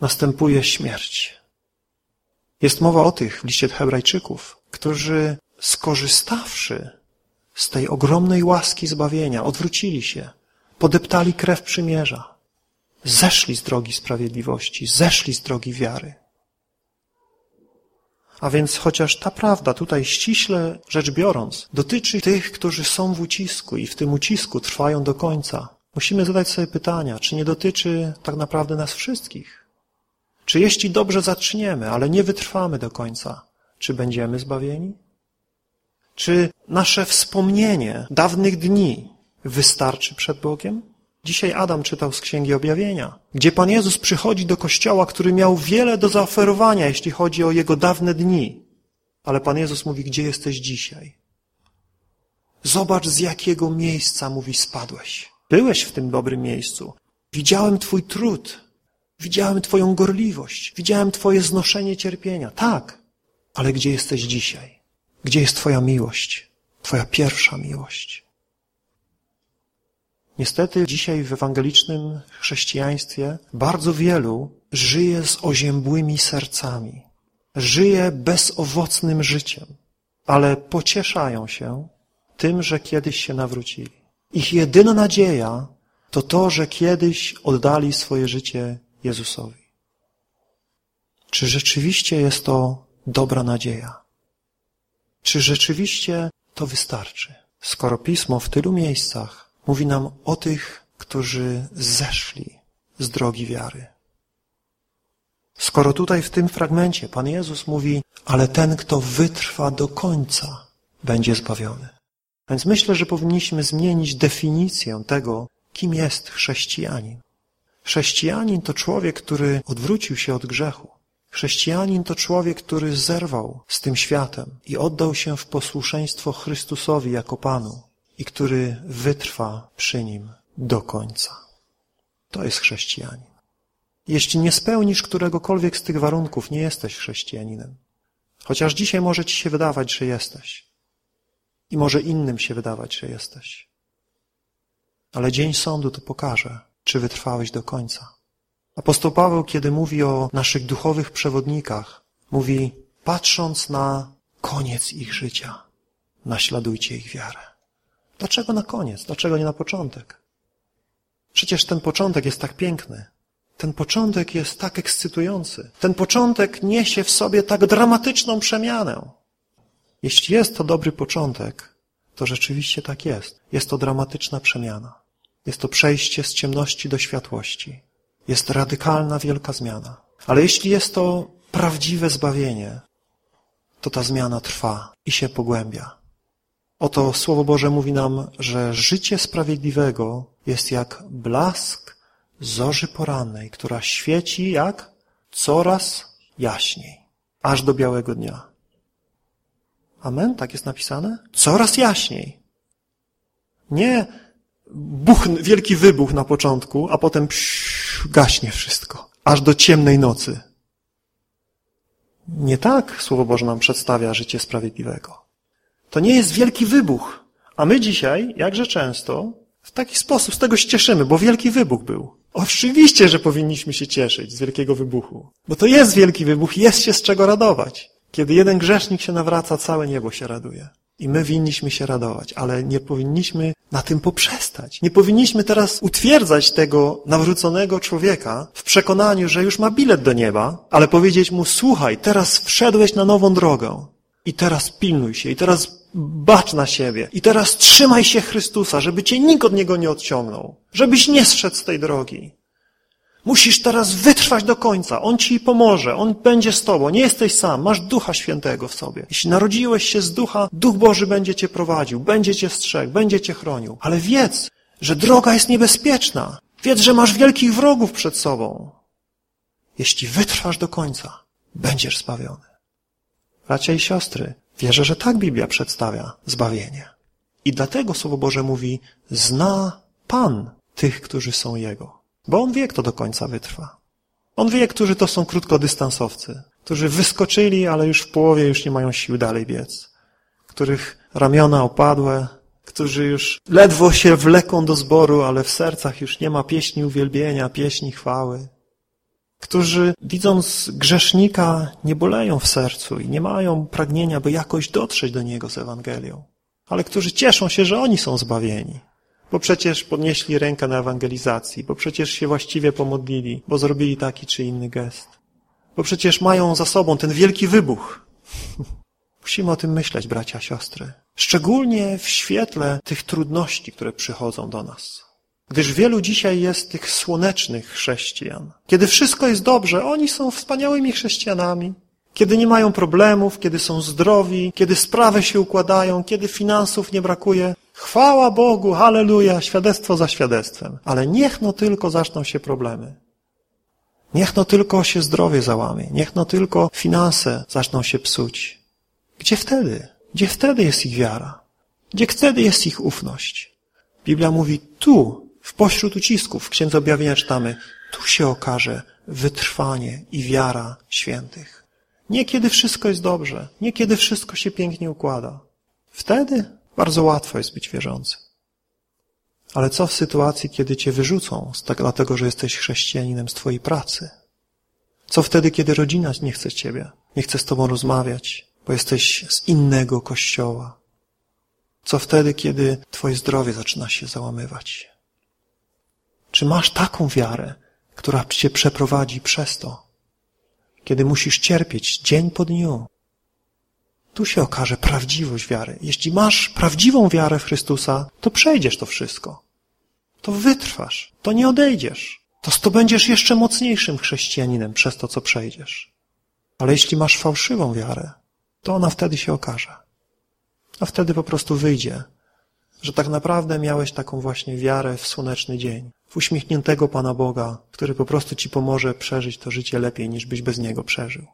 Następuje śmierć. Jest mowa o tych w liście Hebrajczyków, którzy skorzystawszy z tej ogromnej łaski zbawienia, odwrócili się, podeptali krew przymierza, zeszli z drogi sprawiedliwości, zeszli z drogi wiary. A więc chociaż ta prawda tutaj ściśle rzecz biorąc dotyczy tych, którzy są w ucisku i w tym ucisku trwają do końca, musimy zadać sobie pytania, czy nie dotyczy tak naprawdę nas wszystkich? Czy jeśli dobrze zaczniemy, ale nie wytrwamy do końca, czy będziemy zbawieni? Czy nasze wspomnienie dawnych dni wystarczy przed Bogiem? Dzisiaj Adam czytał z Księgi Objawienia, gdzie Pan Jezus przychodzi do kościoła, który miał wiele do zaoferowania, jeśli chodzi o jego dawne dni. Ale Pan Jezus mówi, gdzie jesteś dzisiaj? Zobacz, z jakiego miejsca, mówi, spadłeś. Byłeś w tym dobrym miejscu. Widziałem Twój trud. Widziałem Twoją gorliwość. Widziałem Twoje znoszenie cierpienia. Tak, ale gdzie jesteś dzisiaj? Gdzie jest Twoja miłość? Twoja pierwsza miłość. Niestety dzisiaj w ewangelicznym chrześcijaństwie bardzo wielu żyje z oziębłymi sercami, żyje bezowocnym życiem, ale pocieszają się tym, że kiedyś się nawrócili. Ich jedyna nadzieja to to, że kiedyś oddali swoje życie Jezusowi. Czy rzeczywiście jest to dobra nadzieja? Czy rzeczywiście to wystarczy? Skoro Pismo w tylu miejscach Mówi nam o tych, którzy zeszli z drogi wiary. Skoro tutaj w tym fragmencie Pan Jezus mówi, ale ten, kto wytrwa do końca, będzie zbawiony. Więc myślę, że powinniśmy zmienić definicję tego, kim jest chrześcijanin. Chrześcijanin to człowiek, który odwrócił się od grzechu. Chrześcijanin to człowiek, który zerwał z tym światem i oddał się w posłuszeństwo Chrystusowi jako Panu i który wytrwa przy nim do końca. To jest chrześcijanin. Jeśli nie spełnisz któregokolwiek z tych warunków, nie jesteś chrześcijaninem. Chociaż dzisiaj może ci się wydawać, że jesteś. I może innym się wydawać, że jesteś. Ale dzień sądu to pokaże, czy wytrwałeś do końca. Apostoł Paweł, kiedy mówi o naszych duchowych przewodnikach, mówi, patrząc na koniec ich życia, naśladujcie ich wiarę. Dlaczego na koniec? Dlaczego nie na początek? Przecież ten początek jest tak piękny. Ten początek jest tak ekscytujący. Ten początek niesie w sobie tak dramatyczną przemianę. Jeśli jest to dobry początek, to rzeczywiście tak jest. Jest to dramatyczna przemiana. Jest to przejście z ciemności do światłości. Jest radykalna, wielka zmiana. Ale jeśli jest to prawdziwe zbawienie, to ta zmiana trwa i się pogłębia. Oto Słowo Boże mówi nam, że życie sprawiedliwego jest jak blask zorzy porannej, która świeci jak coraz jaśniej, aż do białego dnia. Amen? Tak jest napisane? Coraz jaśniej. Nie buch, wielki wybuch na początku, a potem psz, gaśnie wszystko, aż do ciemnej nocy. Nie tak Słowo Boże nam przedstawia życie sprawiedliwego. To nie jest wielki wybuch. A my dzisiaj, jakże często, w taki sposób z tego się cieszymy, bo wielki wybuch był. Oczywiście, że powinniśmy się cieszyć z wielkiego wybuchu. Bo to jest wielki wybuch, jest się z czego radować. Kiedy jeden grzesznik się nawraca, całe niebo się raduje. I my winniśmy się radować, ale nie powinniśmy na tym poprzestać. Nie powinniśmy teraz utwierdzać tego nawróconego człowieka w przekonaniu, że już ma bilet do nieba, ale powiedzieć mu, słuchaj, teraz wszedłeś na nową drogę i teraz pilnuj się, i teraz bacz na siebie, i teraz trzymaj się Chrystusa, żeby cię nikt od Niego nie odciągnął, żebyś nie zszedł z tej drogi. Musisz teraz wytrwać do końca. On ci pomoże. On będzie z tobą. Nie jesteś sam. Masz Ducha Świętego w sobie. Jeśli narodziłeś się z Ducha, Duch Boży będzie cię prowadził, będzie cię strzegł, będzie cię chronił. Ale wiedz, że droga jest niebezpieczna. Wiedz, że masz wielkich wrogów przed sobą. Jeśli wytrwasz do końca, będziesz zbawiony. Bracia i siostry, wierzę, że tak Biblia przedstawia zbawienie. I dlatego Słowo Boże mówi, zna Pan tych, którzy są Jego. Bo On wie, kto do końca wytrwa. On wie, którzy to są krótkodystansowcy, którzy wyskoczyli, ale już w połowie już nie mają sił dalej biec, których ramiona opadłe, którzy już ledwo się wleką do zboru, ale w sercach już nie ma pieśni uwielbienia, pieśni chwały, którzy widząc grzesznika nie boleją w sercu i nie mają pragnienia, by jakoś dotrzeć do niego z Ewangelią, ale którzy cieszą się, że oni są zbawieni, bo przecież podnieśli rękę na ewangelizacji, bo przecież się właściwie pomodlili, bo zrobili taki czy inny gest, bo przecież mają za sobą ten wielki wybuch. Musimy o tym myśleć, bracia, siostry. Szczególnie w świetle tych trudności, które przychodzą do nas. Gdyż wielu dzisiaj jest tych słonecznych chrześcijan. Kiedy wszystko jest dobrze, oni są wspaniałymi chrześcijanami. Kiedy nie mają problemów, kiedy są zdrowi, kiedy sprawy się układają, kiedy finansów nie brakuje. Chwała Bogu, halleluja, świadectwo za świadectwem. Ale niech no tylko zaczną się problemy. Niech no tylko się zdrowie załamie. Niech no tylko finanse zaczną się psuć. Gdzie wtedy? Gdzie wtedy jest ich wiara? Gdzie wtedy jest ich ufność? Biblia mówi, tu w pośród ucisków w Księdze Objawienia czytamy, tu się okaże wytrwanie i wiara świętych. Nie kiedy wszystko jest dobrze, nie kiedy wszystko się pięknie układa. Wtedy bardzo łatwo jest być wierzącym. Ale co w sytuacji, kiedy cię wyrzucą, tak, dlatego że jesteś chrześcijaninem z twojej pracy? Co wtedy, kiedy rodzina nie chce ciebie, nie chce z tobą rozmawiać, bo jesteś z innego kościoła? Co wtedy, kiedy twoje zdrowie zaczyna się załamywać? Czy masz taką wiarę, która cię przeprowadzi przez to, kiedy musisz cierpieć dzień po dniu? Tu się okaże prawdziwość wiary. Jeśli masz prawdziwą wiarę w Chrystusa, to przejdziesz to wszystko. To wytrwasz, to nie odejdziesz. To zdobędziesz jeszcze mocniejszym chrześcijaninem przez to, co przejdziesz. Ale jeśli masz fałszywą wiarę, to ona wtedy się okaże. A wtedy po prostu wyjdzie, że tak naprawdę miałeś taką właśnie wiarę w słoneczny dzień, uśmiechniętego Pana Boga, który po prostu ci pomoże przeżyć to życie lepiej, niż byś bez Niego przeżył.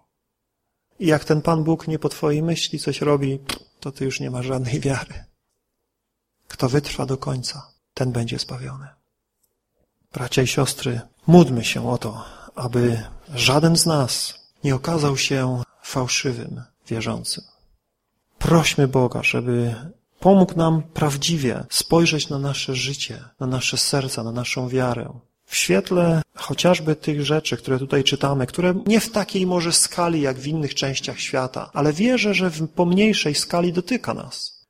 I jak ten Pan Bóg nie po Twojej myśli coś robi, to Ty już nie masz żadnej wiary. Kto wytrwa do końca, ten będzie zbawiony. Bracia i siostry, módlmy się o to, aby żaden z nas nie okazał się fałszywym wierzącym. Prośmy Boga, żeby pomógł nam prawdziwie spojrzeć na nasze życie, na nasze serca, na naszą wiarę. W świetle chociażby tych rzeczy, które tutaj czytamy, które nie w takiej może skali jak w innych częściach świata, ale wierzę, że w pomniejszej skali dotyka nas.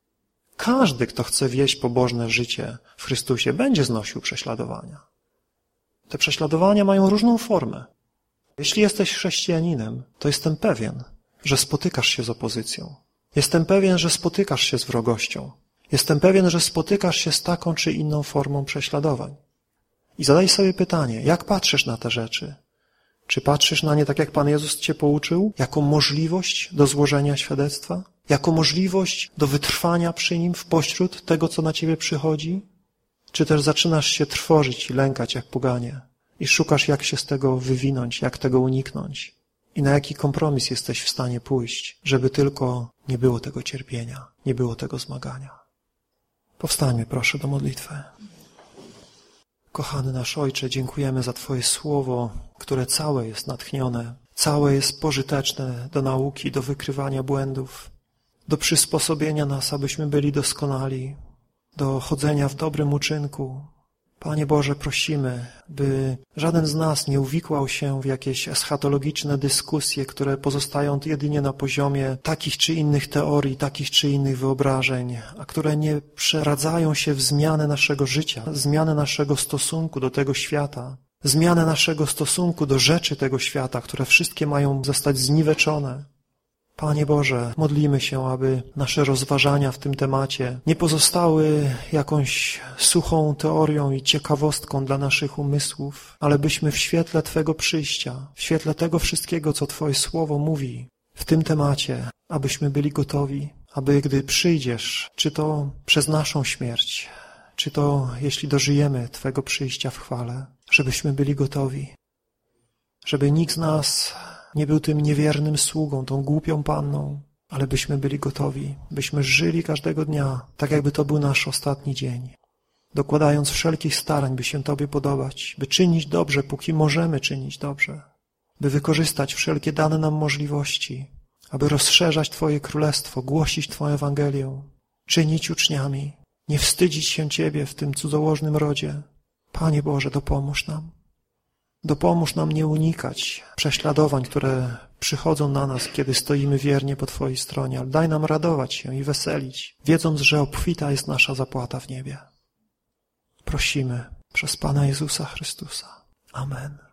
Każdy, kto chce wieść pobożne życie w Chrystusie, będzie znosił prześladowania. Te prześladowania mają różną formę. Jeśli jesteś chrześcijaninem, to jestem pewien, że spotykasz się z opozycją. Jestem pewien, że spotykasz się z wrogością. Jestem pewien, że spotykasz się z taką czy inną formą prześladowań. I zadaj sobie pytanie, jak patrzysz na te rzeczy? Czy patrzysz na nie tak, jak Pan Jezus Cię pouczył? Jako możliwość do złożenia świadectwa? Jako możliwość do wytrwania przy Nim w pośród tego, co na Ciebie przychodzi? Czy też zaczynasz się trwożyć i lękać jak poganie i szukasz, jak się z tego wywinąć, jak tego uniknąć? I na jaki kompromis jesteś w stanie pójść, żeby tylko nie było tego cierpienia, nie było tego zmagania? Powstańmy proszę do modlitwy. Kochany nasz Ojcze, dziękujemy za Twoje słowo, które całe jest natchnione, całe jest pożyteczne do nauki, do wykrywania błędów, do przysposobienia nas, abyśmy byli doskonali, do chodzenia w dobrym uczynku, Panie Boże, prosimy, by żaden z nas nie uwikłał się w jakieś eschatologiczne dyskusje, które pozostają jedynie na poziomie takich czy innych teorii, takich czy innych wyobrażeń, a które nie przeradzają się w zmianę naszego życia, zmianę naszego stosunku do tego świata, zmianę naszego stosunku do rzeczy tego świata, które wszystkie mają zostać zniweczone. Panie Boże, modlimy się, aby nasze rozważania w tym temacie nie pozostały jakąś suchą teorią i ciekawostką dla naszych umysłów, ale byśmy w świetle Twego przyjścia, w świetle tego wszystkiego, co Twoje Słowo mówi w tym temacie, abyśmy byli gotowi, aby gdy przyjdziesz, czy to przez naszą śmierć, czy to jeśli dożyjemy Twego przyjścia w chwale, żebyśmy byli gotowi, żeby nikt z nas nie był tym niewiernym sługą, tą głupią panną, ale byśmy byli gotowi, byśmy żyli każdego dnia, tak jakby to był nasz ostatni dzień, dokładając wszelkich starań, by się Tobie podobać, by czynić dobrze, póki możemy czynić dobrze, by wykorzystać wszelkie dane nam możliwości, aby rozszerzać Twoje królestwo, głosić Twoją Ewangelię, czynić uczniami, nie wstydzić się Ciebie w tym cudzołożnym rodzie. Panie Boże, dopomóż nam. Dopomóż nam nie unikać prześladowań, które przychodzą na nas, kiedy stoimy wiernie po Twojej stronie, ale daj nam radować się i weselić, wiedząc, że obfita jest nasza zapłata w niebie. Prosimy przez Pana Jezusa Chrystusa. Amen.